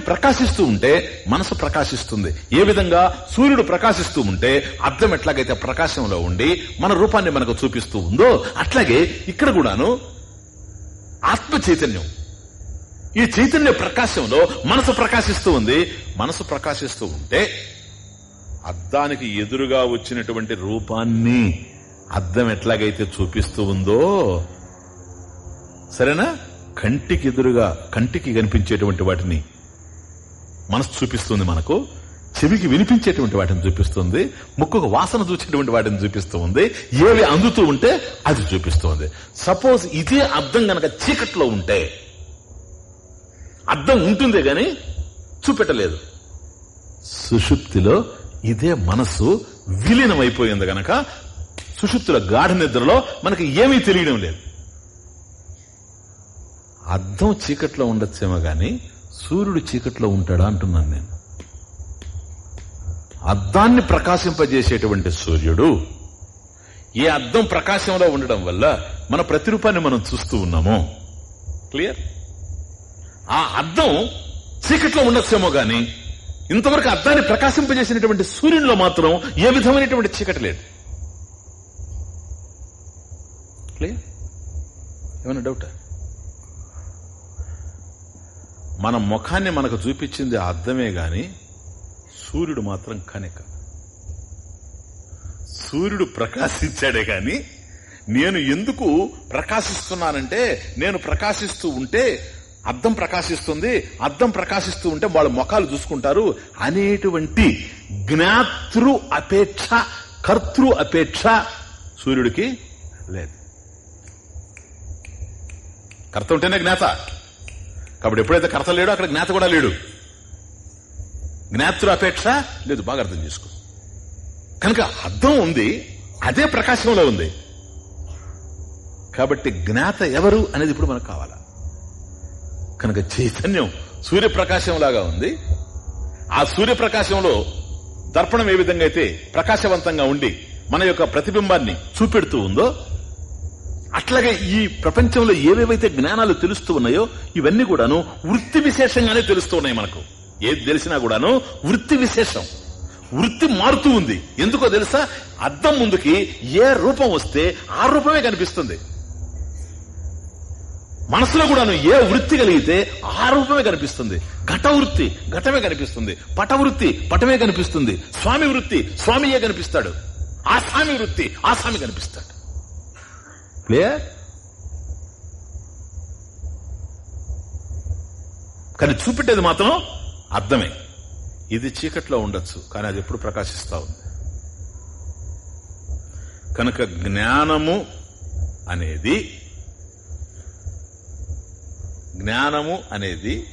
ప్రకాశిస్తూ ఉంటే మనసు ప్రకాశిస్తుంది. ఏ విధంగా? సూర్యుడు ప్రకాశిస్తూ ఉంటే అర్థం ఎట్లాగైతే ప్రకాశంలో ఉండి మన రూపాన్ని మనకు చూపిస్తూ ఉందో అట్లాగే ఇక్కడ కూడాను ఆత్మ చైతన్యం. ఈ చైతన్య ప్రకాశంలో మనసు ప్రకాశిస్తూ ఉంది. మనసు ప్రకాశిస్తూ ఉంటే అద్దానికి ఎదురుగా వచ్చినటువంటి రూపాన్ని అద్దం ఎట్లాగైతే చూపిస్తూ ఉందో సరేనా? కంటికి ఎదురుగా కంటికి కనిపించేటువంటి వాటిని మనసు చూపిస్తుంది మనకు చెవికి వినిపించేటువంటి వాటిని చూపిస్తుంది ముక్కుకు వాసన చూసేటువంటి వాటిని చూపిస్తూ ఉంది ఏవి అందుతూ ఉంటే అది చూపిస్తుంది. సపోజ్ ఇదే అర్థం గనక చీకట్లో ఉంటే అర్థం ఉంటుందే గాని చూపెట్టలేదు. సుషుప్తిలో ఇదే మనసు విలీనమైపోయింది గనక సుషుప్తుల గాఢ నిద్రలో మనకి ఏమీ తెలియడం లేదు. అర్థం చీకట్లో ఉండొచ్చేమో గాని సూర్యుడు చీకట్లో ఉంటాడా అంటున్నాను నేను. అద్దాన్ని ప్రకాశింపజేసేటువంటి సూర్యుడు ఏ అద్దం ప్రకాశంలో ఉండడం వల్ల మన ప్రతిరూపాన్ని మనం చూస్తూ ఉన్నాము. క్లియర్? ఆ అద్దం చీకట్లో ఉండొచ్చేమో గాని ఇంతవరకు అద్దాన్ని ప్రకాశింపజేసినటువంటి సూర్యునిలో మాత్రం ఏ విధమైనటువంటి చీకటి లేదు. క్లియర్? ఏమైనా డౌట్? మన ముఖాన్ని మనకు చూపించింది అర్థమే గాని సూర్యుడు మాత్రం కనిక. సూర్యుడు ప్రకాశించాడే గాని నేను ఎందుకు ప్రకాశిస్తున్నానంటే నేను ప్రకాశిస్తూ ఉంటే అర్థం ప్రకాశిస్తుంది అర్థం ప్రకాశిస్తూ ఉంటే వాళ్ళ ముఖాలు చూసుకుంటారు. అనేటువంటి జ్ఞాతృ అపేక్ష కర్తృ అపేక్ష సూర్యుడికి లేదు. కర్త ఉంటేనే జ్ఞాత. కాబట్టి ఎప్పుడైతే కర్త లేడో అక్కడ జ్ఞాత కూడా లేడు. జ్ఞాతృ అపేక్ష? లేదు బాగా అర్థం చేసుకో. కనుక అర్థం ఉంది అదే ప్రకాశంలో ఉంది. కాబట్టి జ్ఞాత ఎవరు అనేది ఇప్పుడు మనకు కావాలా? కనుక చైతన్యం సూర్యప్రకాశం లాగా ఉంది. ఆ సూర్యప్రకాశంలో దర్పణం ఏ విధంగా అయితే ప్రకాశవంతంగా ఉండి మన యొక్క ప్రతిబింబాన్ని చూపెడుతూ ఉందో అట్లాగే ఈ ప్రపంచంలో ఏవేవైతే జ్ఞానాలు తెలుస్తూ ఉన్నాయో ఇవన్నీ కూడాను వృత్తి విశేషంగానే తెలుస్తూ ఉన్నాయి మనకు. ఏది తెలిసినా కూడాను వృత్తి విశేషం. వృత్తి మారుతూ ఉంది. ఎందుకో తెలుసా? అద్దం ముందుకి ఏ రూపం వస్తే ఆ రూపమే కనిపిస్తుంది. మనసులో కూడాను ఏ వృత్తి కలిగితే ఆ రూపమే కనిపిస్తుంది. ఘట వృత్తి ఘటమే కనిపిస్తుంది. పట వృత్తి పటమే కనిపిస్తుంది. స్వామి వృత్తి స్వామియే కనిపిస్తాడు. ఆ స్వామి వృత్తి ఆ స్వామి కనిపిస్తాడు. క్లియర్ కానీ చూపెట్టేది మాత్రం అర్థమే. ఇది చీకట్లో ఉండొచ్చు కానీ అది ఎప్పుడు ప్రకాశిస్తా ఉంది. కనుక జ్ఞానము అనేది జ్ఞానము అనేది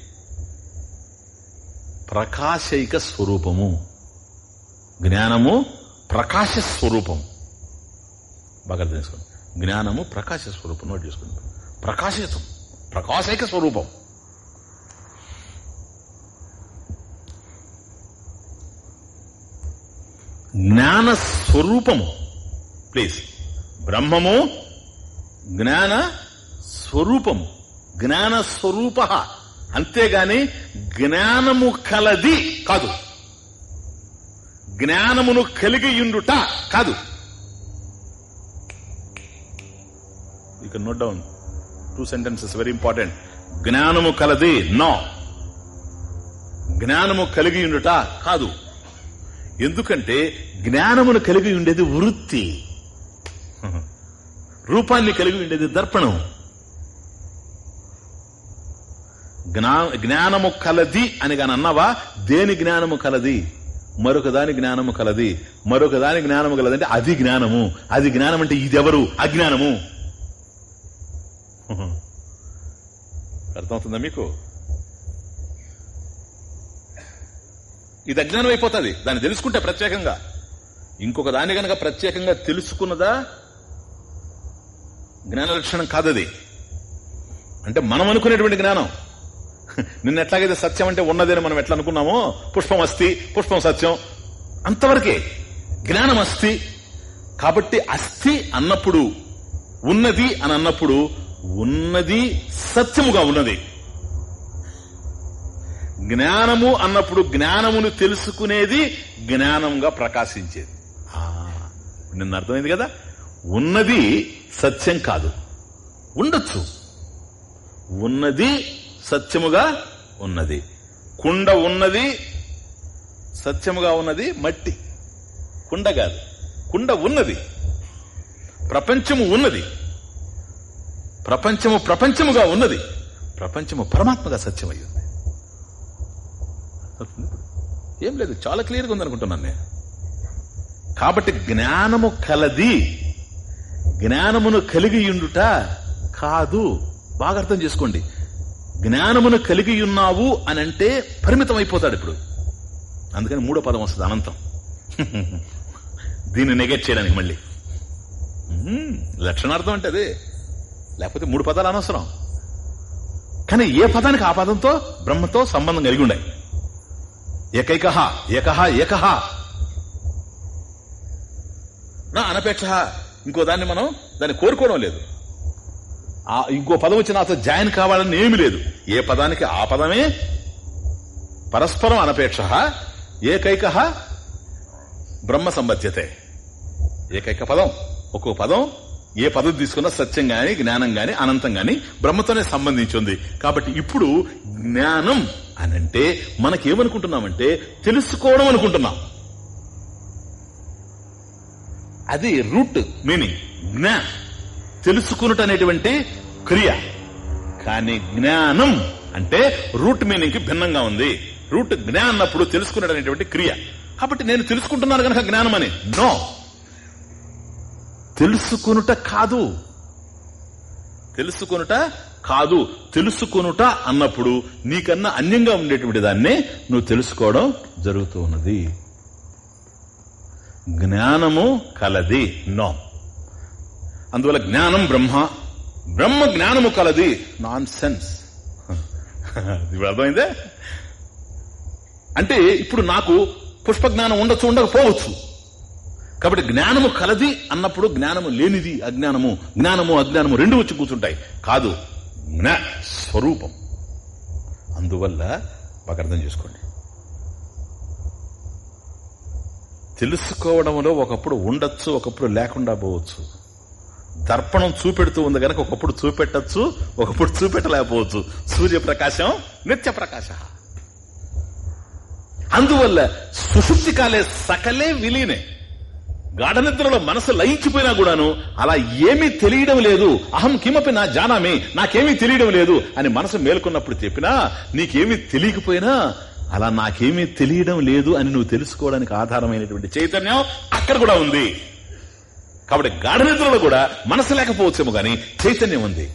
ప్రకాశైక స్వరూపము. జ్ఞానము ప్రకాశ స్వరూపం. బాగా తెలుసుకోండి జ్ఞానము ప్రకాశ స్వరూపం నోట్ చేసుకుంటాం ప్రకాశితం. ప్రకాశైక స్వరూపం. జ్ఞాన స్వరూపము. ప్లీజ్. బ్రహ్మము జ్ఞాన స్వరూపము. జ్ఞాన స్వరూప. అంతేగాని జ్ఞానము కలది కాదు. జ్ఞానమును కలిగియుండుట కాదు. You can note down two sentences very important జ్ఞానము కలది నో. జ్ఞానము కలిగి ఉండుట కాదు. ఎందుకంటే జ్ఞానమును కలిగి ఉండేది వృత్తి. రూపాన్ని కలిగి ఉండేది దర్పణం. జ్ఞా జ్ఞానము కలది అని కాని అన్నావా? దేని జ్ఞానము కలది? మరొక దాని జ్ఞానము కలది. మరొక దాని జ్ఞానము కలదంటే అది జ్ఞానము. అది జ్ఞానం అంటే ఇదెవరు? అజ్ఞానము. Uh-huh. అర్థమవుతుందా మీకు? ఇది అజ్ఞానం అయిపోతుంది. దాన్ని తెలుసుకుంటే ప్రత్యేకంగా. ఇంకొక దాన్ని గనక ప్రత్యేకంగా తెలుసుకున్నదా? జ్ఞాన లక్షణం కాదది. అంటే మనం అనుకునేటువంటి జ్ఞానం. నిన్న ఎట్లాగైతే సత్యం అంటే ఉన్నదని మనం ఎట్లా అనుకున్నామో? పుష్పం అస్థి పుష్పం సత్యం. అంతవరకే. జ్ఞానం అస్థి. కాబట్టి అస్థి అన్నప్పుడు ఉన్నది అని అన్నప్పుడు ఉన్నది సత్యముగా ఉన్నది. జ్ఞానము అన్నప్పుడు జ్ఞానమును తెలుసుకునేది జ్ఞానంగా ప్రకాశించేది. ఆ, నిన్న అర్థమైంది కదా? ఉన్నది సత్యం కాదు. ఉండొచ్చు. ఉన్నది సత్యముగా ఉన్నది. కుండ ఉన్నది సత్యముగా ఉన్నది మట్టి. కుండ కాదు. కుండ ఉన్నది. ప్రపంచము ఉన్నది. ప్రపంచము ప్రపంచముగా ఉన్నది. ప్రపంచము పరమాత్మగా సత్యమయ్యింది ఏం లేదు చాలా క్లియర్గా ఉందనుకుంటున్నాను నేను. కాబట్టి జ్ఞానము కలది జ్ఞానమును కలిగి ఉండుట కాదు. బాగా అర్థం చేసుకోండి. జ్ఞానమును కలిగి ఉన్నావు అని అంటే పరిమితం అయిపోతాడు ఇప్పుడు. అందుకని మూడో పదం వస్తుంది అనంతం. దీన్ని నెగెట్ చేయడానికి మళ్ళీ. లక్షణార్థం అంటే అదే. లేకపోతే మూడు పదాలు అనవసరం. కానీ ఏ పదానికి ఆ పదంతో బ్రహ్మతో సంబంధం కలిగి ఉన్నాయి ఏకైక ఏకహ ఏకహ. నా అనపేక్ష ఇంకో దాన్ని మనం దాన్ని కోరుకోవడం లేదు. ఆ ఇంకో పదం వచ్చి నాతో జాయిన్ కావాలని ఏమి లేదు. ఏ పదానికి ఆ పదమే? పరస్పరం అనపేక్ష ఏకైక బ్రహ్మ సంబధ్యతే ఏకైక పదం ఒక్కో పదం ఏ పదవి తీసుకున్నా సత్యం గాని జ్ఞానం గాని అనంతం గాని బ్రహ్మతోనే సంబంధించి ఉంది కాబట్టి ఇప్పుడు జ్ఞానం అనంటే మనకేమనుకుంటున్నామంటే తెలుసుకోవడం అనుకుంటున్నాం. అది రూట్ మీనింగ్. జ్ఞా తెలుసుకున్నట అనేటువంటి క్రియ. కానీ జ్ఞానం అంటే రూట్ మీనింగ్కి భిన్నంగా ఉంది. రూట్ జ్ఞా అన్నప్పుడు అనేటువంటి క్రియ. కాబట్టి నేను తెలుసుకుంటున్నాను కనుక జ్ఞానం అని నో. తెలుసుకొనుట కాదు. తెలుసుకొనుట కాదు. తెలుసుకొనుట అన్నప్పుడు నీకన్నా అన్యంగా ఉండేటువంటి దాన్ని నువ్వు తెలుసుకోవడం జరుగుతూ ఉన్నది. జ్ఞానము కలది నో. అందువల్ల జ్ఞానం బ్రహ్మ బ్రహ్మ జ్ఞానము కలది నాన్ సెన్స్ ఇప్పుడు అర్థమైందే? అంటే ఇప్పుడు నాకు పుష్ప జ్ఞానం ఉండొచ్చు ఉండకపోవచ్చు. కాబట్టి జ్ఞానము కలది అన్నప్పుడు జ్ఞానము లేనిది అజ్ఞానము జ్ఞానము అజ్ఞానము రెండు వచ్చి కూర్చుంటాయి. కాదు జ్ఞా స్వరూపం. అందువల్ల బాగా అర్థం చేసుకోండి. తెలుసుకోవడంలో ఒకప్పుడు ఉండొచ్చు ఒకప్పుడు లేకుండా పోవచ్చు. దర్పణం చూపెడుతూ ఉంది కనుక ఒకప్పుడు చూపెట్టచ్చు ఒకప్పుడు చూపెట్టలేకపోవచ్చు. సూర్యప్రకాశం నిత్య ప్రకాశ అందువల్ల సుశుద్ధి కాలే సకలే విలీనే. గాఢ నిద్రలో మనసు లయించిపోయినా కూడాను అలా ఏమీ తెలియడం లేదు. అహం కిమపి నా జానామి నాకేమీ తెలియడం లేదు అని మనసు మేల్కొన్నప్పుడు చెప్పినా నీకేమీ తెలియకపోయినా అలా నాకేమీ తెలియడం లేదు అని నువ్వు తెలుసుకోవడానికి ఆధారమైనటువంటి చైతన్యం అక్కడ కూడా ఉంది. కాబట్టి గాఢ నిద్రలో కూడా మనసు లేకపోవచ్చేమో గాని చైతన్యం ఉంది.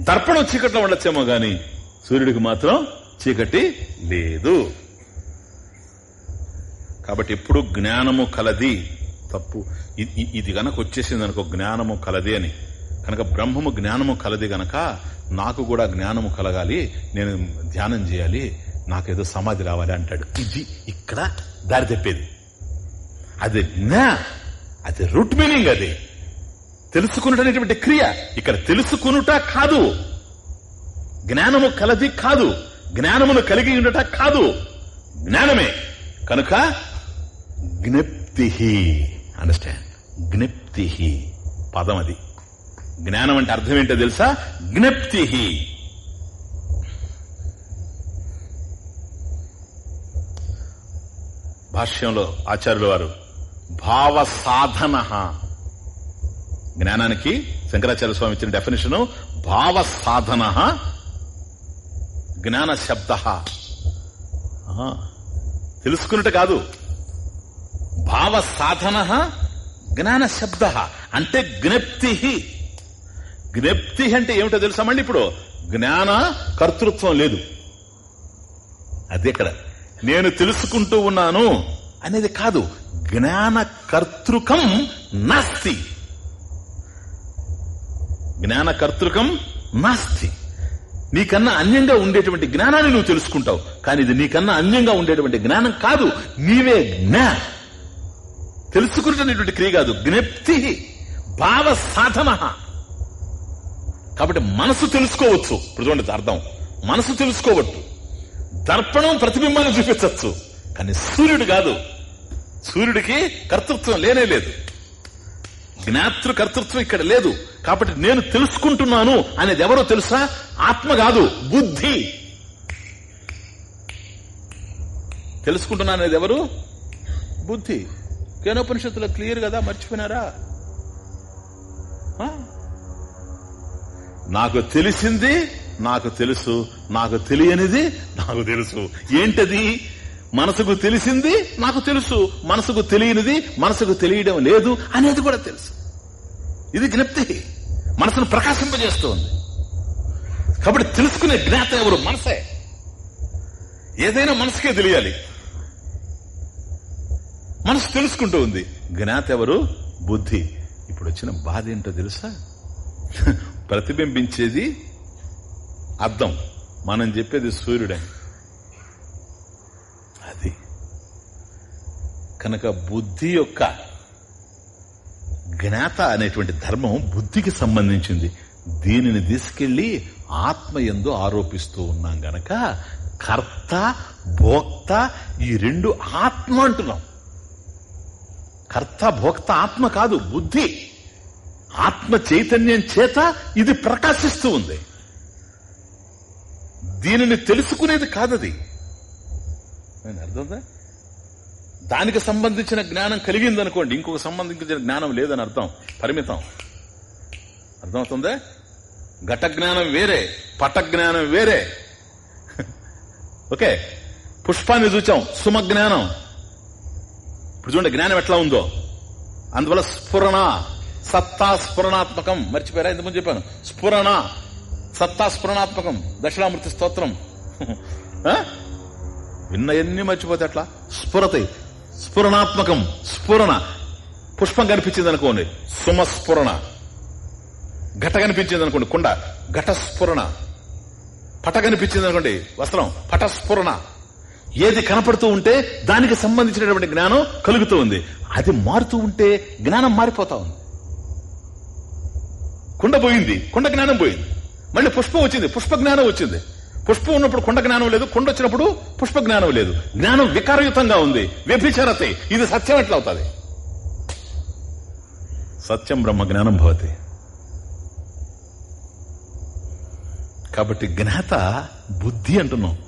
దర్పణం చీకట్లో ఉండొచ్చేమో గాని సూర్యుడికి మాత్రం చీకటి లేదు. కాబట్టి ఎప్పుడు జ్ఞానము కలది తప్పు. ఇది గనక వచ్చేసింది అనుకో జ్ఞానము కలది అని. కనుక బ్రహ్మము జ్ఞానము కలది గనక నాకు కూడా జ్ఞానము కలగాలి నేను ధ్యానం చేయాలి నాకేదో సమాధి రావాలి అంటాడు. ఇది ఇక్కడ దారి తెప్పేది. అది జ్ఞా అది రూట్ మీనింగ్ అది. తెలుసుకున్నటువంటి క్రియ ఇక్కడ తెలుసుకునుట కాదు. జ్ఞానము కలది కాదు. జ్ఞానమును కలిగి ఉండట కాదు. జ్ఞానమే. కనుక జ్ఞప్తి అండర్స్టాండ్ జ్ఞప్తి పదం అది జ్ఞానం అంటే అర్థం ఏంటో తెలుసా? జ్ఞప్తి భాష్యంలో ఆచార్యుల వారు భావ సాధన జ్ఞానానికి శంకరాచార్య స్వామి ఇచ్చిన డెఫినేషన్ భావ సాధన జ్ఞాన శబ్ద తెలుసుకున్నట్టు కాదు. భావ సాధన జ్ఞాన శబ్ద అంటే జ్ఞప్తి. జ్ఞప్తి అంటే ఏమిటో తెలుసామండి ఇప్పుడు? జ్ఞాన కర్తృత్వం లేదు. అది ఇక్కడ నేను తెలుసుకుంటూ ఉన్నాను అనేది కాదు. జ్ఞాన కర్తృకం నాస్తి. జ్ఞాన కర్తృకం నాస్తి. నీకన్నా అన్యంగా ఉండేటువంటి జ్ఞానాన్ని నువ్వు తెలుసుకుంటావు. కానీ ఇది నీకన్నా అన్యంగా ఉండేటువంటి జ్ఞానం కాదు. నీవే జ్ఞా తెలుసుకునేటువంటి క్రియ కాదు. జ్ఞప్తి భావ సాధన. కాబట్టి మనసు తెలుసుకోవచ్చు. ఇప్పుడు అర్థం. మనసు తెలుసుకోవచ్చు దర్పణం ప్రతిబింబాన్ని చూపించవచ్చు. కానీ సూర్యుడు కాదు. సూర్యుడికి కర్తృత్వం లేనే లేదు. జ్ఞాతృ కర్తృత్వం ఇక్కడ లేదు. కాబట్టి నేను తెలుసుకుంటున్నాను అనేది ఎవరో తెలుసా? ఆత్మ కాదు. బుద్ధి. తెలుసుకుంటున్నాను అనేది ఎవరు? బుద్ధి. కేనోపనిషత్తులో క్లియర్ కదా? మర్చిపోయినారా? ఆ? నాకు తెలిసింది నాకు తెలుసు నాకు తెలియనిది నాకు తెలుసు. ఏంటది? మనసుకు తెలిసింది నాకు తెలుసు. మనసుకు తెలియనిది మనసుకు తెలియడం లేదు అనేది కూడా తెలుసు. ఇది జ్ఞప్తి. మనసును ప్రకాశింపజేస్తుంది. కాబట్టి తెలుసుకునే జ్ఞాత ఎవరు? మనసే. ఏదైనా మనసుకే తెలియాలి. మనసు తెలుసుకుంటూ ఉంది. జ్ఞాత ఎవరు? బుద్ధి. ఇప్పుడు వచ్చిన బాధ ఏంటో తెలుసా? ప్రతిబింబించేది అర్థం మనం చెప్పేది సూర్యుడే. అది. కనుక బుద్ధి యొక్క జ్ఞాత అనేటువంటి ధర్మం బుద్ధికి సంబంధించింది. దీనిని తీసుకెళ్ళి ఆత్మ ఎందు ఆరోపిస్తూ ఉన్నాం గనక కర్త భోక్త ఈ రెండు ఆత్మ అంటున్నాం. కర్త భోక్త ఆత్మ కాదు బుద్ధి. ఆత్మ చైతన్యం చేత ఇది ప్రకాశిస్తూ ఉంది. దీనిని తెలుసుకునేది కాదది. అర్థందా దానికి సంబంధించిన జ్ఞానం కలిగిందనుకోండి ఇంకొక సంబంధించిన జ్ఞానం లేదని అర్థం పరిమితం. అర్థమవుతుందే? ఘట జ్ఞానం వేరే పట జ్ఞానం వేరే. ఓకే పుష్పాన్ని చూచాం సుమ జ్ఞానం ఇప్పుడు చూడండి జ్ఞానం ఎట్లా ఉందో. అందువల్ల స్ఫురణ సత్తా స్ఫురణాత్మకం. మర్చిపోయారా? ఇంతకుముందు చెప్పాను. స్ఫురణ సత్తా స్ఫురణాత్మకం. దక్షిణామూర్తి స్తోత్రం. ఆ? విన్నయన్ని మర్చిపోతే అట్లా? స్ఫురత స్ఫురణాత్మకం స్ఫురణ. పుష్పం కనిపించింది అనుకోండి సుమస్ఫురణ. ఘట కనిపించింది అనుకోండి కుండ. ఘటస్ఫురణ. పట కనిపించింది అనుకోండి వస్త్రం. పటస్ఫురణ. ఏది కనపడుతూ ఉంటే దానికి సంబంధించినటువంటి జ్ఞానం కలుగుతూ ఉంది. అది మారుతూ ఉంటే జ్ఞానం మారిపోతా ఉంది. కుండ పోయింది కుండ జ్ఞానం పోయింది. మళ్ళీ పుష్పం వచ్చింది పుష్ప జ్ఞానం వచ్చింది. పుష్పం ఉన్నప్పుడు కుండ జ్ఞానం లేదు కుండ వచ్చినప్పుడు పుష్ప జ్ఞానం లేదు. జ్ఞానం వికారయుతంగా ఉంది వ్యభిచారతే. ఇది సత్యం ఎట్లా అవుతుంది? సత్యం బ్రహ్మ జ్ఞానం భవతి. కాబట్టి జ్ఞాత బుద్ధి అంటున్నాం.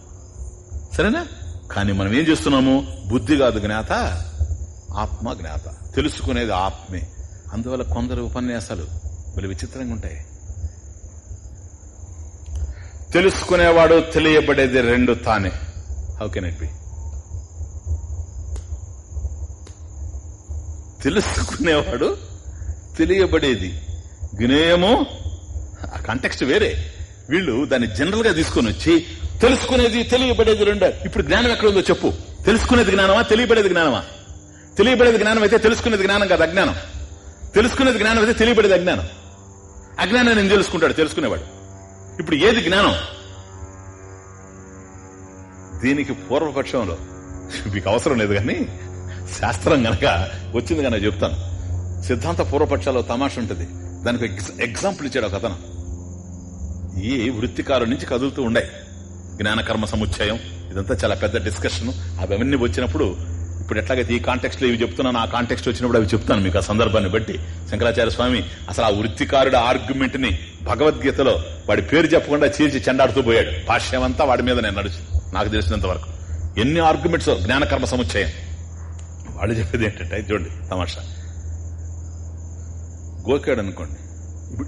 సరేనా? కానీ మనం ఏం చేస్తున్నాము? బుద్ధి కాదు జ్ఞాత ఆత్మ జ్ఞాత. తెలుసుకునేది ఆత్మే. అందువల్ల కొందరు ఉపన్యాసాలు వీళ్ళు విచిత్రంగా ఉంటాయి. తెలుసుకునేవాడు తెలియబడేది రెండు తానే. హౌ కెన్ ఇట్ బి తెలుసుకునేవాడు తెలియబడేది జ్ఞేయము ఆ కంటెక్స్ట్ వేరే. వీళ్ళు దాన్ని జనరల్గా తీసుకొని వచ్చి తెలుసుకునేది తెలియబడేది రెండు. ఇప్పుడు జ్ఞానం ఎక్కడ ఉందో చెప్పు. తెలుసుకునేది జ్ఞానమా? తెలియబడేది జ్ఞానమా? తెలియబడేది జ్ఞానం అయితే తెలుసుకునేది జ్ఞానం కాదు అజ్ఞానం. తెలుసుకునేది జ్ఞానం అయితే తెలియబడేది అజ్ఞానం. అజ్ఞానం నేను తెలుసుకుంటాడు తెలుసుకునేవాడు. ఇప్పుడు ఏది జ్ఞానం? దీనికి పూర్వపక్షంలో మీకు అవసరం లేదు కానీ శాస్త్రం గనక వచ్చింది కనుక చెప్తాను. సిద్ధాంత పూర్వపక్షాల్లో తమాష ఉంటుంది. దానికి ఎగ్జాంపుల్ ఇచ్చాడు ఒక అతను. ఈ వృత్తికారు నుంచి కదులుతూ ఉండే. జ్ఞానకర్మ సముచ్చయం ఇదంతా చాలా పెద్ద డిస్కషన్ అవన్నీ వచ్చినప్పుడు ఇప్పుడు ఎట్లాగైతే ఈ కాంటెక్స్ట్లో ఇవి చెప్తున్నాను ఆ కాంటెక్స్ట్ వచ్చినప్పుడు అవి చెప్తాను మీకు ఆ సందర్భాన్ని బట్టి. శంకరాచార్య స్వామి అసలు ఆ వృత్తికారుడి ఆర్గ్యుమెంట్ని భగవద్గీతలో వాడి పేరు చెప్పకుండా చీల్చి చెండాడుతూ పోయాడు. భాష్యం అంతా వాడి మీద నేను నడుచు నాకు తెలిసినంత వరకు. ఎన్ని ఆర్గ్యుమెంట్స్ జ్ఞానకర్మ సముచ్చయం? వాళ్ళు చెప్పేది ఏంటంటే చూడండి తమాషా. గోకాడు అనుకోండి.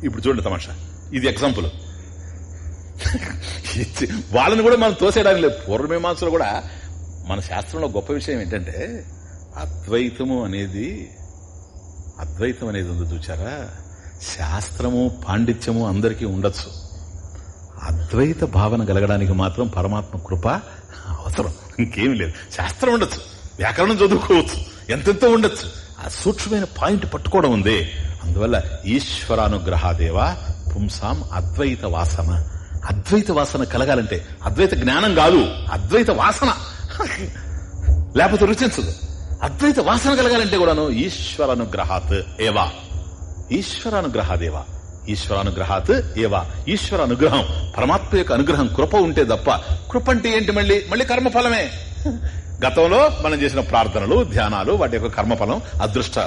ఇప్పుడు చూడండి తమాషా. ఇది ఎగ్జాంపుల్ వాళ్ళని కూడా మనం తోసేయడానికి లేదు. పూర్వమీమాంసలో కూడా మన శాస్త్రంలో గొప్ప విషయం ఏంటంటే అద్వైతము అనేది అద్వైతం అనేది ఉంది చూచారా? శాస్త్రము పాండిత్యము అందరికీ ఉండొచ్చు. అద్వైత భావన కలగడానికి మాత్రం పరమాత్మ కృప అవసరం. ఇంకేమీ లేదు. శాస్త్రం ఉండొచ్చు. వ్యాకరణం చదువుకోవచ్చు. ఎంతెంతో ఉండొచ్చు. ఆ సూక్ష్మమైన పాయింట్ పట్టుకోవడం ఉంది. అందువల్ల ఈశ్వరానుగ్రహాదేవ పుంసాం అద్వైత వాసన అద్వైత వాసన కలగాలంటే అద్వైత జ్ఞానం కాదు అద్వైత వాసన. లేకపోతే రుచించదు. అద్వైత వాసన కలగాలంటే కూడాను ఈశ్వరానుగ్రహాత్ ఏవా? ఈశ్వరానుగ్రహాదేవా ఈశ్వరానుగ్రహాత్ ఏవా? ఈశ్వర అనుగ్రహం పరమాత్మ యొక్క అనుగ్రహం కృప ఉంటే తప్ప కృప అంటే ఏంటి మళ్ళీ? మళ్ళీ కర్మఫలమే. గతంలో మనం చేసిన ప్రార్థనలు ధ్యానాలు వాటి యొక్క కర్మఫలం అదృష్ట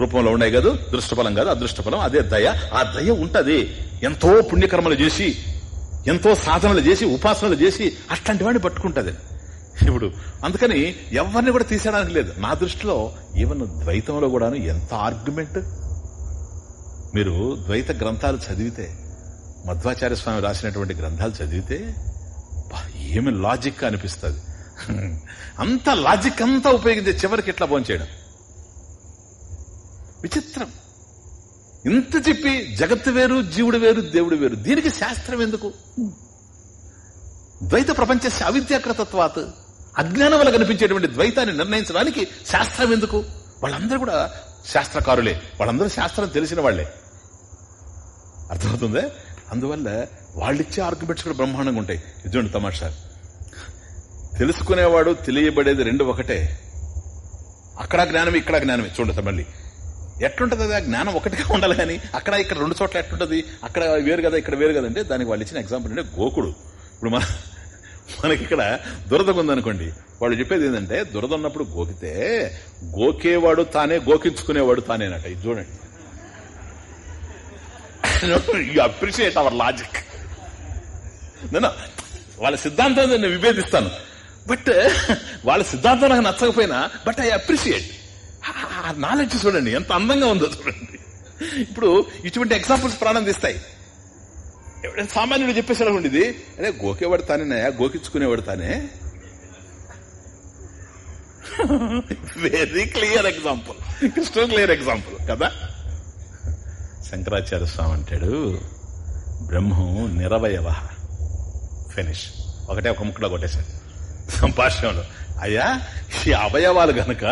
రూపంలో ఉన్నాయి కదా? దృష్టఫలం కాదు అదృష్టఫలం అదే దయ. ఆ దయ ఉంటది. ఎంతో పుణ్యకర్మలు చేసి ఎంతో సాధనలు చేసి ఉపాసనలు చేసి అట్లాంటి వాడిని పట్టుకుంటుంది. ఇప్పుడు అందుకని ఎవరిని కూడా తీసేయడానికి లేదు. నా దృష్టిలో ఈవెన్ ద్వైతంలో కూడాను ఎంత ఆర్గ్యుమెంట్ మీరు ద్వైత గ్రంథాలు చదివితే మధ్వాచార్య స్వామి రాసినటువంటి గ్రంథాలు చదివితే బా, ఏమి లాజిక్ అనిపిస్తుంది. అంత లాజిక్ అంతా ఉపయోగించే చివరికి ఎట్లా భోంచేయడం? విచిత్రం. ఇంత చెప్పి జగత్తు వేరు జీవుడు వేరు దేవుడు వేరు. దీనికి శాస్త్రం ఎందుకు? ద్వైత ప్రపంచ అవిద్యాకృతత్వాత్ అజ్ఞానం వల్ల కనిపించేటువంటి ద్వైతాన్ని నిర్ణయించడానికి శాస్త్రం ఎందుకు? వాళ్ళందరూ కూడా శాస్త్రకారులే. వాళ్ళందరూ శాస్త్రం తెలిసిన వాళ్ళే అర్థమవుతుందే? అందువల్ల వాళ్ళిచ్చే ఆర్గ్యుమెంట్స్ కూడా బ్రహ్మాండంగా ఉంటాయి. ఇదండి తమాషా. తెలుసుకునేవాడు తెలియబడేది రెండు ఒకటే. అక్కడ జ్ఞానమే ఇక్కడ జ్ఞానమే. చూడండి మళ్ళీ ఎట్లుంటది అది? ఆ జ్ఞానం ఒకటిగా ఉండాలి కానీ అక్కడ ఇక్కడ రెండు చోట్ల ఎట్లుంటది? అక్కడ వేరు కదా ఇక్కడ వేరు కదంటే దానికి వాళ్ళు ఇచ్చిన ఎగ్జాంపుల్ అంటే గోకుడు. ఇప్పుడు మన మనకి ఇక్కడ దురద ఉందనుకోండి. వాళ్ళు చెప్పేది ఏంటంటే దురద ఉన్నప్పుడు గోకితే గోకేవాడు తానే గోకించుకునేవాడు తానేనట ఇది చూడండి. యు అప్రిషియేట్ అవర్ లాజిక్ నేను వాళ్ళ సిద్ధాంతం నేను విభేదిస్తాను. బట్ వాళ్ళ సిద్ధాంతం నాకు నచ్చకపోయినా బట్ ఐ అప్రిషియేట్ ఆ నాలెడ్జ్ చూడండి ఎంత అందంగా ఉందో చూడండి. ఇప్పుడు ఇటువంటి ఎగ్జాంపుల్స్ ప్రాణం తీస్తాయి. ఎవడైనా సామాన్యుడు చెప్పేసాడు ఇది అరే గోకేవాడు తానేనాయా గోకించుకునేవాడు తానే? Very clear example crystal clear example కదా? శంకరాచార్య స్వామి అంటాడు బ్రహ్మం నిరవయవ. ఫినిష్ ఒకటే ఒక ముక్కలో కొట్టేశాడు. సంభాషణలో. అయ్యా ఈ అవయవాలు గనక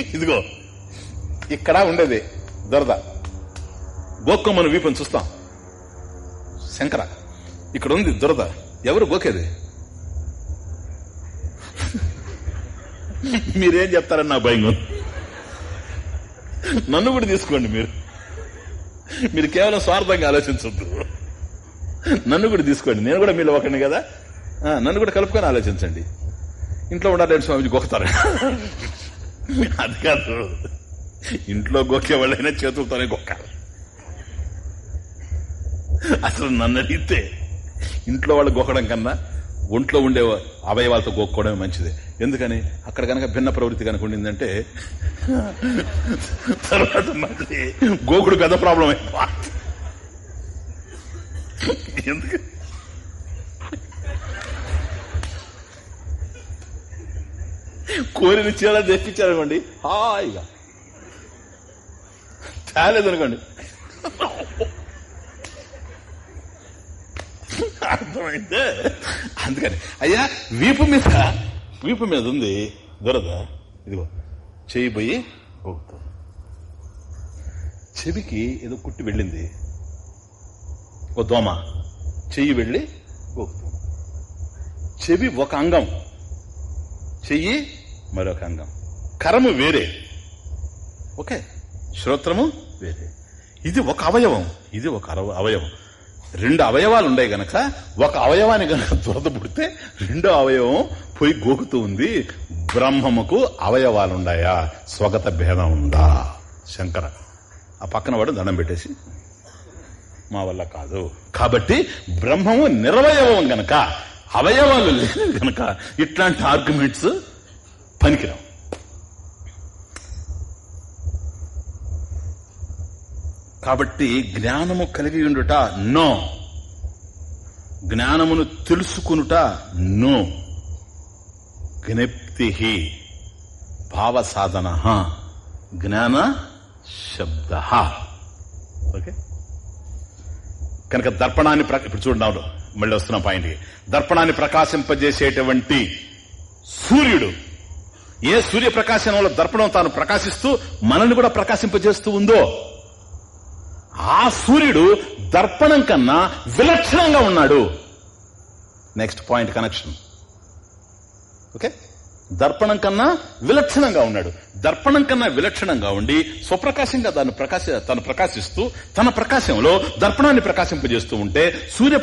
ఇదిగో ఇక్కడ ఉండేది దొరద. గోక్కమ్మను వీపని చూస్తాం. శంకర ఇక్కడ ఉంది దురద. ఎవరు గోకేది? మీరేం చెప్తారని నా భయం నన్ను కూడా తీసుకోండి మీరు. మీరు కేవలం స్వార్థంగా ఆలోచించద్దు. నన్ను కూడా తీసుకోండి. నేను కూడా మీలో ఒకరిని కదా? ఆ, నన్ను కూడా కలుపుకొని ఆలోచించండి. ఇంట్లో ఉండాలి స్వామిజీ గొక్కుతారు అది కాదు. ఇంట్లో గొక్కే వాళ్ళైనా చేతులతోనే గొక్కాలి అసలు నన్ను అడిగితే ఇంట్లో వాళ్ళు గొక్కడం కన్నా ఒంట్లో ఉండే అవయవాలతో గోక్కోవడమే మంచిది. ఎందుకని? అక్కడ కనుక భిన్న ప్రవృత్తి కనుక ఉండిందంటే తర్వాత మళ్ళీ గోకుడు పెద్ద ప్రాబ్లం అయిపో కోరిన చీర తెప్పించారనుకోండి హాయిగా. తేలేదనుకోండి అర్థమైతే అందుకని. అయ్యా వీపు మీద వీపు మీద ఉంది దొరద. ఇదిగో చేయి పోయి గోకుతాం చెవికి ఏదో కుట్టి వెళ్ళింది. ఓ దోమ. చెయ్యి వెళ్ళి గోకుతాం చెవి ఒక అంగం. చెయ్యి మరొక అంగం. కరము వేరే. ఓకే. శ్రోత్రము వేరే. ఇది ఒక అవయవం. ఇది ఒక అవయవం. రెండు అవయవాలు ఉన్నాయి గనక ఒక అవయవాన్ని గనక దురద పుడితే రెండో అవయవం పోయి గోకుతూ ఉంది. బ్రహ్మముకు అవయవాలు ఉన్నాయా స్వగత భేదం ఉందా శంకర. ఆ పక్కన వాడు దండం పెట్టేసి మా వల్ల కాదు. కాబట్టి బ్రహ్మము నిరవయవం గనక అవయవాలు లేవు గనక ఇట్లాంటి ఆర్గ్యుమెంట్స్ పనికిరావు. కాబట్టి జ్ఞానము కలిగి ఉండుట నో. జ్ఞానమును తెలుసుకునుట నో. జ్ఞప్తి భావ సాధన జ్ఞాన శబ్ద. ఓకే? కనుక దర్పణాన్ని ప్ర- ఇప్పుడు చూడండి మళ్ళీ వస్తున్నాం పాయింట్కి దర్పణాన్ని ప్రకాశింపజేసేటువంటి సూర్యుడు ఏ సూర్యప్రకాశం వల్ల దర్పణం తాను ప్రకాశిస్తూ మనల్ని కూడా ప్రకాశింపజేస్తూ ఉందో? ఆ సూర్యుడు దర్పణం కన్నా విలక్షణంగా ఉన్నాడు. నెక్స్ట్ పాయింట్ కనెక్షన్ ఓకే దర్పణం కన్నా విలక్షణంగా ఉన్నాడు. దర్పణం కన్నా విలక్షణంగా ఉండి స్వప్రకాశంగా దాన్ని ప్రకాశ తను ప్రకాశిస్తూ తన ప్రకాశంలో దర్పణాన్ని ప్రకాశింపజేస్తూ ఉంటే సూర్య